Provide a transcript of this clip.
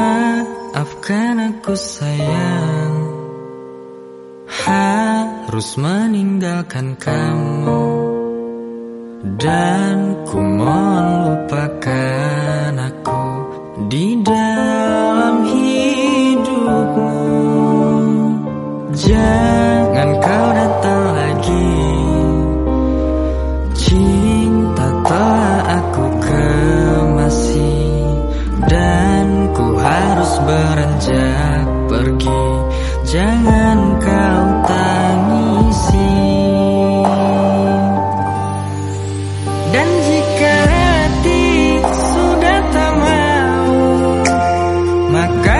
Maafkan aku sayang. Harus meninggalkan kamu. Dan ku mohon lupakan aku Di dalam hidupmu. Jangan на каждом